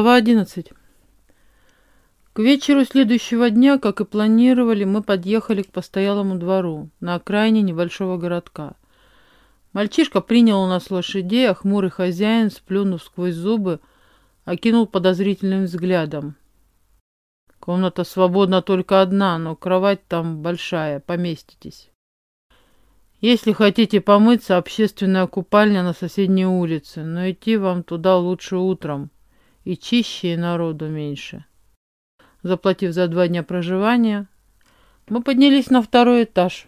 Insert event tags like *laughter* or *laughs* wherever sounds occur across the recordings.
Глава 11. К вечеру следующего дня, как и планировали, мы подъехали к постоялому двору на окраине небольшого городка. Мальчишка принял у нас лошадей, а хмурый хозяин, сплюнув сквозь зубы, окинул подозрительным взглядом. Комната свободна только одна, но кровать там большая, поместитесь. Если хотите помыться, общественная купальня на соседней улице, но идти вам туда лучше утром, и чище, и народу меньше. Заплатив за два дня проживания, мы поднялись на второй этаж.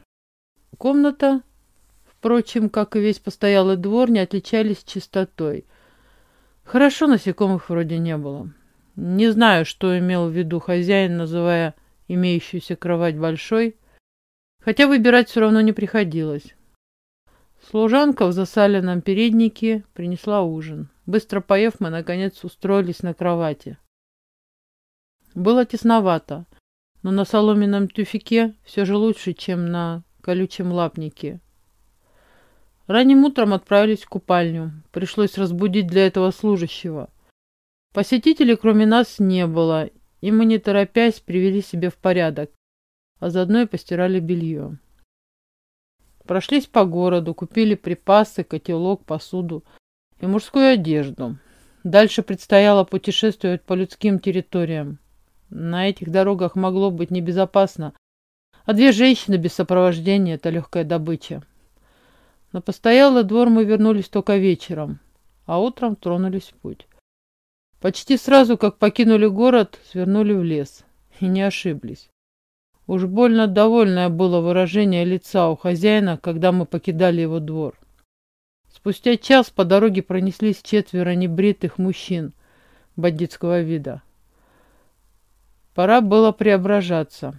Комната, впрочем, как и весь постоялый двор, не отличались чистотой. Хорошо насекомых вроде не было. Не знаю, что имел в виду хозяин, называя имеющуюся кровать большой, хотя выбирать все равно не приходилось. Служанка в засаленном переднике принесла ужин. Быстро поев, мы, наконец, устроились на кровати. Было тесновато, но на соломенном тюфике все же лучше, чем на колючем лапнике. Ранним утром отправились в купальню. Пришлось разбудить для этого служащего. Посетителей кроме нас не было, и мы, не торопясь, привели себя в порядок, а заодно и постирали белье. Прошлись по городу, купили припасы, котелок, посуду и мужскую одежду. Дальше предстояло путешествовать по людским территориям. На этих дорогах могло быть небезопасно, а две женщины без сопровождения – это легкая добыча. На постоялый двор мы вернулись только вечером, а утром тронулись в путь. Почти сразу, как покинули город, свернули в лес. И не ошиблись. Уж больно довольное было выражение лица у хозяина, когда мы покидали его двор. Спустя час по дороге пронеслись четверо небритых мужчин бандитского вида. Пора было преображаться.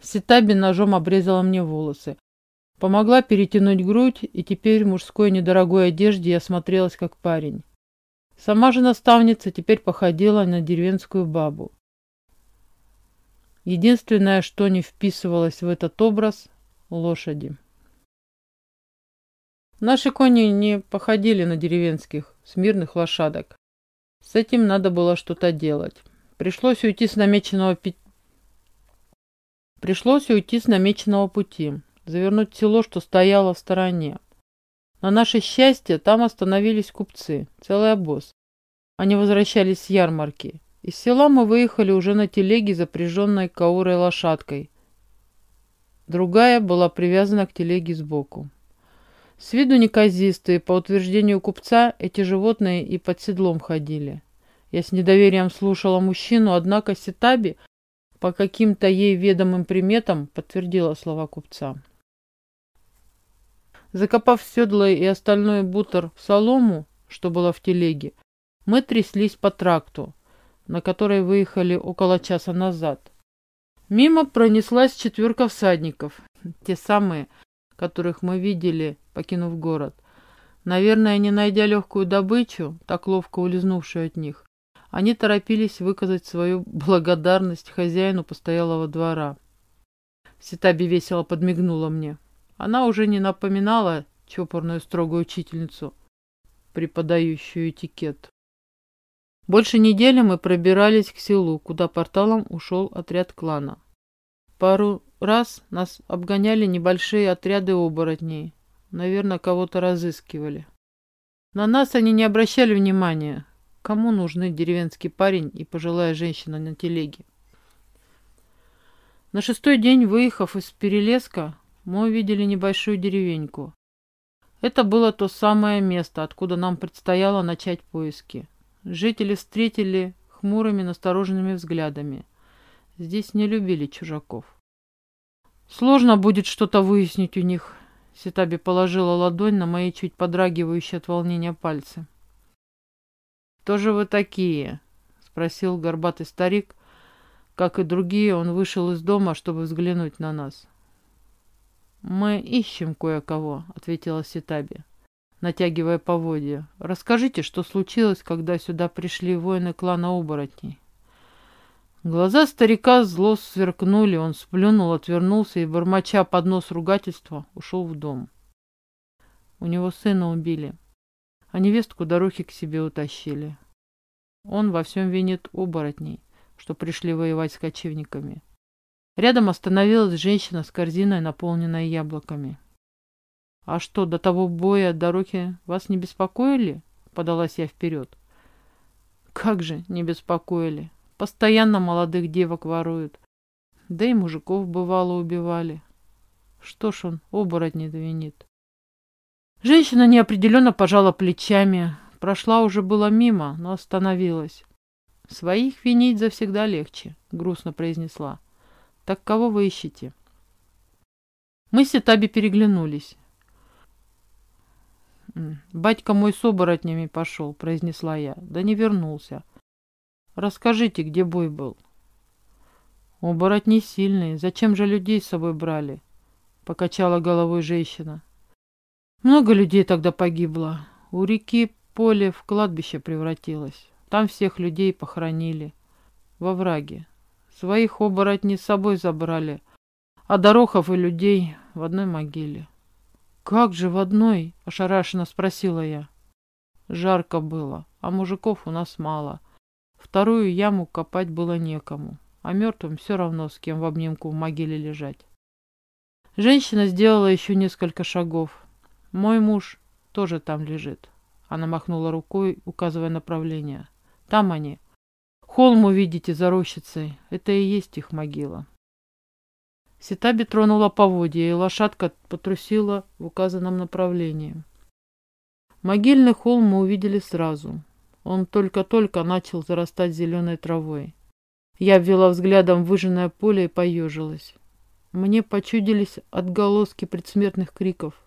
Ситаби ножом обрезала мне волосы. Помогла перетянуть грудь, и теперь в мужской недорогой одежде я смотрелась как парень. Сама же наставница теперь походила на деревенскую бабу. Единственное, что не вписывалось в этот образ – лошади. Наши кони не походили на деревенских, смирных лошадок. С этим надо было что-то делать. Пришлось уйти с намеченного пи... Пришлось уйти с намеченного пути, завернуть в село, что стояло в стороне. На наше счастье там остановились купцы, целый обоз. Они возвращались с ярмарки. Из села мы выехали уже на телеге, запряженной каурой лошадкой. Другая была привязана к телеге сбоку. С виду неказистые, по утверждению купца, эти животные и под седлом ходили. Я с недоверием слушала мужчину, однако Ситаби по каким-то ей ведомым приметам подтвердила слова купца. Закопав седло и остальной бутер в солому, что было в телеге, мы тряслись по тракту, на которой выехали около часа назад. Мимо пронеслась четверка всадников, те самые, которых мы видели, покинув город. Наверное, не найдя легкую добычу, так ловко улизнувшую от них, они торопились выказать свою *laughs* благодарность хозяину постоялого двора. Ситаби весело подмигнула мне. Она уже не напоминала чопорную строгую учительницу, преподающую этикет. Больше недели мы пробирались к селу, куда порталом ушел отряд клана. Пару раз нас обгоняли небольшие отряды оборотней. Наверное, кого-то разыскивали. На нас они не обращали внимания. Кому нужны деревенский парень и пожилая женщина на телеге? На шестой день, выехав из Перелеска, мы увидели небольшую деревеньку. Это было то самое место, откуда нам предстояло начать поиски. Жители встретили хмурыми, настороженными взглядами. Здесь не любили чужаков. Сложно будет что-то выяснить у них. Ситаби положила ладонь на мои чуть подрагивающие от волнения пальцы. «Кто же вы такие?» — спросил горбатый старик. Как и другие, он вышел из дома, чтобы взглянуть на нас. «Мы ищем кое-кого», — ответила Ситаби натягивая поводья. «Расскажите, что случилось, когда сюда пришли воины клана оборотней?» Глаза старика зло сверкнули, он сплюнул, отвернулся и, бормоча под нос ругательства, ушел в дом. У него сына убили, а невестку дорохи к себе утащили. Он во всем винит оборотней, что пришли воевать с кочевниками. Рядом остановилась женщина с корзиной, наполненной яблоками. «А что, до того боя дороги вас не беспокоили?» — подалась я вперед. «Как же не беспокоили? Постоянно молодых девок воруют. Да и мужиков бывало убивали. Что ж он оборотни винит?» Женщина неопределенно пожала плечами. Прошла уже было мимо, но остановилась. «Своих винить завсегда легче», — грустно произнесла. «Так кого вы ищете?» Мы с Ситаби переглянулись. «Батька мой с оборотнями пошел», — произнесла я. «Да не вернулся. Расскажите, где бой был?» «Оборотни сильные. Зачем же людей с собой брали?» — покачала головой женщина. «Много людей тогда погибло. У реки поле в кладбище превратилось. Там всех людей похоронили. Во враге. Своих оборотней с собой забрали, а дорохов и людей в одной могиле». «Как же в одной?» – ошарашенно спросила я. Жарко было, а мужиков у нас мало. Вторую яму копать было некому, а мертвым все равно с кем в обнимку в могиле лежать. Женщина сделала еще несколько шагов. Мой муж тоже там лежит. Она махнула рукой, указывая направление. Там они. Холм увидите за рощицей. Это и есть их могила. Ситаби тронула поводья, и лошадка потрусила в указанном направлении. Могильный холм мы увидели сразу. Он только-только начал зарастать зеленой травой. Я ввела взглядом выжженное поле и поежилась. Мне почудились отголоски предсмертных криков.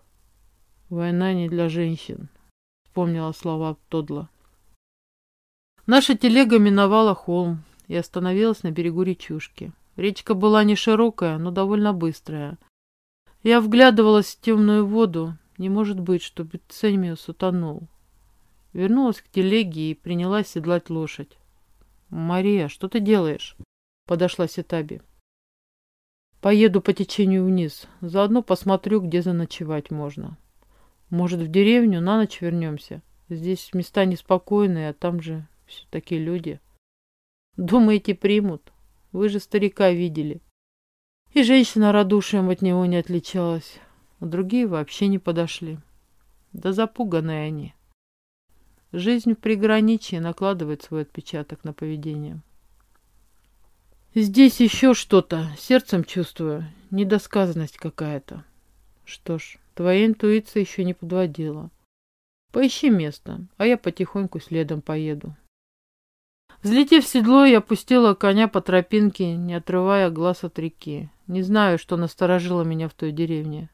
«Война не для женщин», — вспомнила слова Тодла. Наша телега миновала холм и остановилась на берегу речушки. Речка была не широкая, но довольно быстрая. Я вглядывалась в темную воду. Не может быть, чтобы Цемиус утонул. Вернулась к телеге и принялась седлать лошадь. «Мария, что ты делаешь?» Подошла Ситаби. «Поеду по течению вниз. Заодно посмотрю, где заночевать можно. Может, в деревню на ночь вернемся? Здесь места неспокойные, а там же все такие люди. Думаете, примут?» Вы же старика видели. И женщина радушием от него не отличалась. Другие вообще не подошли. Да запуганные они. Жизнь в приграничье накладывает свой отпечаток на поведение. Здесь еще что-то, сердцем чувствую, недосказанность какая-то. Что ж, твоя интуиция еще не подводила. Поищи место, а я потихоньку следом поеду. Взлетев в седло, я опустила коня по тропинке, не отрывая глаз от реки. Не знаю, что насторожило меня в той деревне.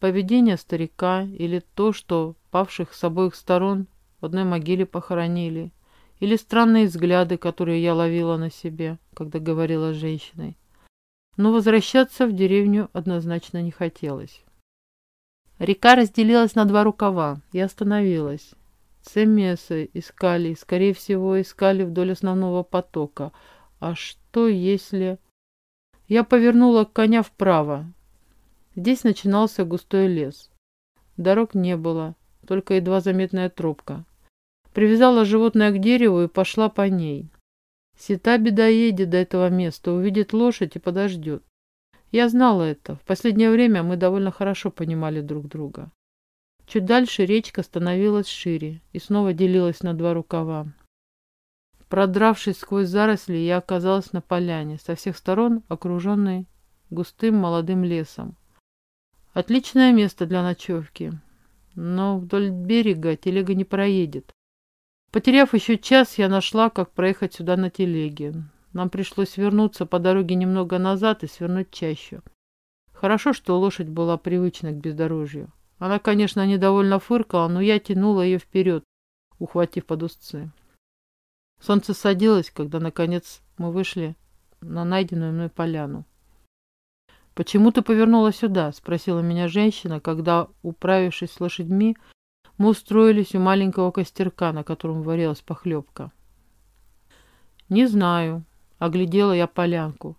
Поведение старика или то, что павших с обоих сторон в одной могиле похоронили, или странные взгляды, которые я ловила на себе, когда говорила с женщиной. Но возвращаться в деревню однозначно не хотелось. Река разделилась на два рукава и остановилась. Цемесы искали, скорее всего, искали вдоль основного потока. А что если... Я повернула коня вправо. Здесь начинался густой лес. Дорог не было, только едва заметная тропка. Привязала животное к дереву и пошла по ней. Ситаби доедет до этого места, увидит лошадь и подождет. Я знала это. В последнее время мы довольно хорошо понимали друг друга. Чуть дальше речка становилась шире и снова делилась на два рукава. Продравшись сквозь заросли, я оказалась на поляне, со всех сторон окруженной густым молодым лесом. Отличное место для ночевки, но вдоль берега телега не проедет. Потеряв еще час, я нашла, как проехать сюда на телеге. Нам пришлось вернуться по дороге немного назад и свернуть чаще. Хорошо, что лошадь была привычна к бездорожью. Она, конечно, недовольно фыркала, но я тянула ее вперед, ухватив под узцы. Солнце садилось, когда, наконец, мы вышли на найденную мной поляну. «Почему ты повернула сюда?» — спросила меня женщина, когда, управившись с лошадьми, мы устроились у маленького костерка, на котором варилась похлебка. «Не знаю», — оглядела я полянку.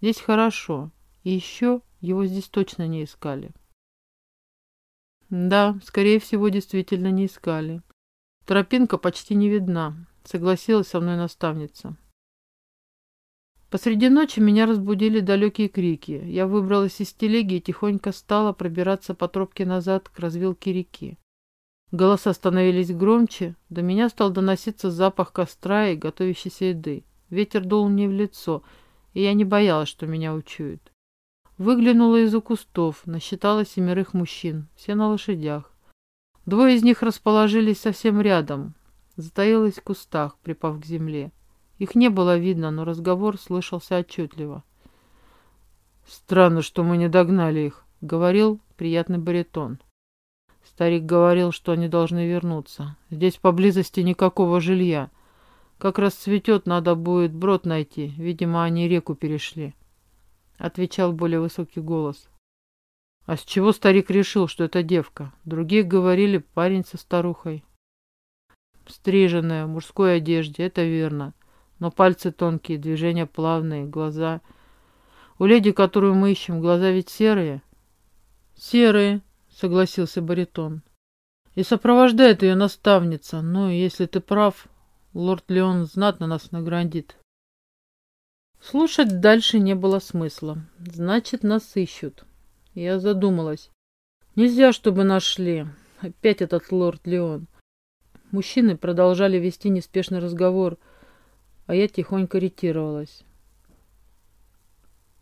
«Здесь хорошо, и еще его здесь точно не искали». Да, скорее всего, действительно не искали. Тропинка почти не видна. согласилась со мной наставница. Посреди ночи меня разбудили далекие крики. Я выбралась из телеги и тихонько стала пробираться по тропке назад к развилке реки. Голоса становились громче, до меня стал доноситься запах костра и готовящейся еды. Ветер дул мне в лицо, и я не боялась, что меня учуют. Выглянула из-за кустов, насчитала семерых мужчин, все на лошадях. Двое из них расположились совсем рядом, затаилась в кустах, припав к земле. Их не было видно, но разговор слышался отчетливо. «Странно, что мы не догнали их», — говорил приятный баритон. Старик говорил, что они должны вернуться. Здесь поблизости никакого жилья. Как расцветет, надо будет брод найти. Видимо, они реку перешли. Отвечал более высокий голос. А с чего старик решил, что это девка? Другие говорили, парень со старухой. Стриженная, в мужской одежде, это верно но пальцы тонкие, движения плавные, глаза... У леди, которую мы ищем, глаза ведь серые? Серые, согласился баритон. И сопровождает ее наставница. Но если ты прав, лорд Леон знатно нас наградит. Слушать дальше не было смысла. Значит, нас ищут. Я задумалась. Нельзя, чтобы нашли. Опять этот лорд Леон. Мужчины продолжали вести неспешный разговор — а я тихонько ретировалась.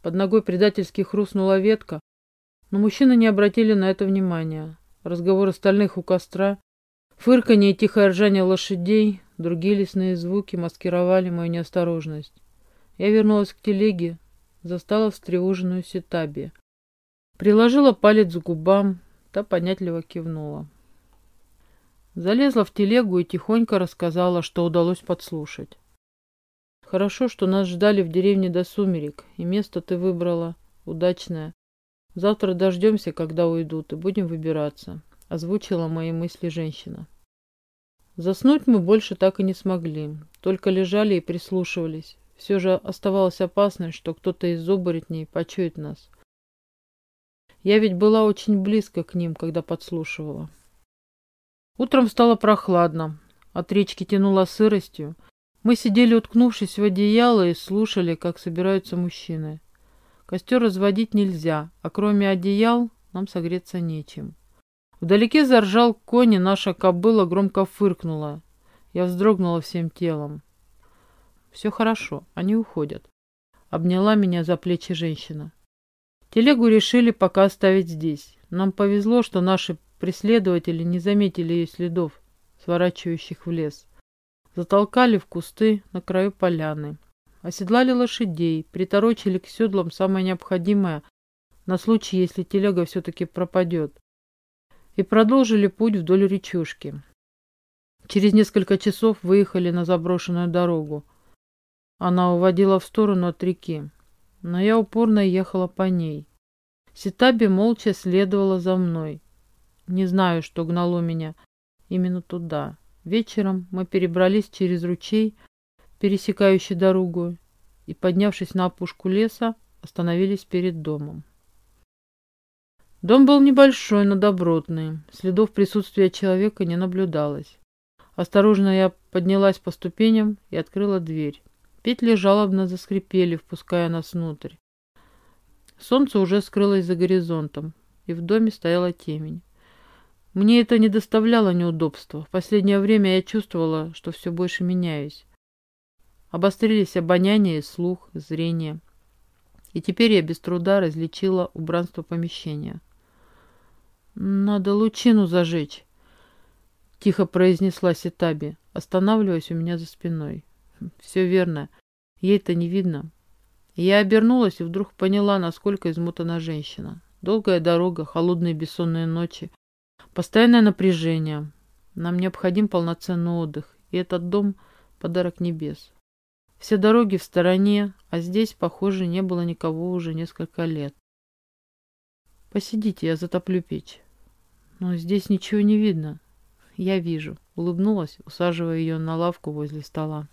Под ногой предательски хрустнула ветка, но мужчины не обратили на это внимания. Разговор остальных у костра, фырканье и тихое ржание лошадей, другие лесные звуки маскировали мою неосторожность. Я вернулась к телеге, застала встревоженную Ситаби. Приложила палец к губам, та понятливо кивнула. Залезла в телегу и тихонько рассказала, что удалось подслушать. Хорошо, что нас ждали в деревне до сумерек, и место ты выбрала удачное. Завтра дождемся, когда уйдут, и будем выбираться», — озвучила мои мысли женщина. Заснуть мы больше так и не смогли, только лежали и прислушивались. Все же оставалось опасность, что кто-то из оборотней почует нас. Я ведь была очень близко к ним, когда подслушивала. Утром стало прохладно, от речки тянуло сыростью, мы сидели, уткнувшись в одеяло, и слушали, как собираются мужчины. Костер разводить нельзя, а кроме одеял нам согреться нечем. Вдалеке заржал конь, и наша кобыла громко фыркнула. Я вздрогнула всем телом. Все хорошо, они уходят. Обняла меня за плечи женщина. Телегу решили пока оставить здесь. Нам повезло, что наши преследователи не заметили ее следов, сворачивающих в лес. Затолкали в кусты на краю поляны. Оседлали лошадей, приторочили к седлам самое необходимое на случай, если телега все-таки пропадет. И продолжили путь вдоль речушки. Через несколько часов выехали на заброшенную дорогу. Она уводила в сторону от реки, но я упорно ехала по ней. Ситаби молча следовала за мной. Не знаю, что гнало меня именно туда. Вечером мы перебрались через ручей, пересекающий дорогу, и, поднявшись на опушку леса, остановились перед домом. Дом был небольшой, но добротный. Следов присутствия человека не наблюдалось. Осторожно я поднялась по ступеням и открыла дверь. Петли жалобно заскрипели, впуская нас внутрь. Солнце уже скрылось за горизонтом, и в доме стояла темень. Мне это не доставляло неудобства. В последнее время я чувствовала, что все больше меняюсь. Обострились обоняние, слух, зрение. И теперь я без труда различила убранство помещения. «Надо лучину зажечь», — тихо произнесла Ситаби, останавливаясь у меня за спиной. «Все верно. Ей-то не видно». Я обернулась и вдруг поняла, насколько измутана женщина. Долгая дорога, холодные бессонные ночи, Постоянное напряжение. Нам необходим полноценный отдых, и этот дом – подарок небес. Все дороги в стороне, а здесь, похоже, не было никого уже несколько лет. Посидите, я затоплю печь. Но здесь ничего не видно. Я вижу. Улыбнулась, усаживая ее на лавку возле стола.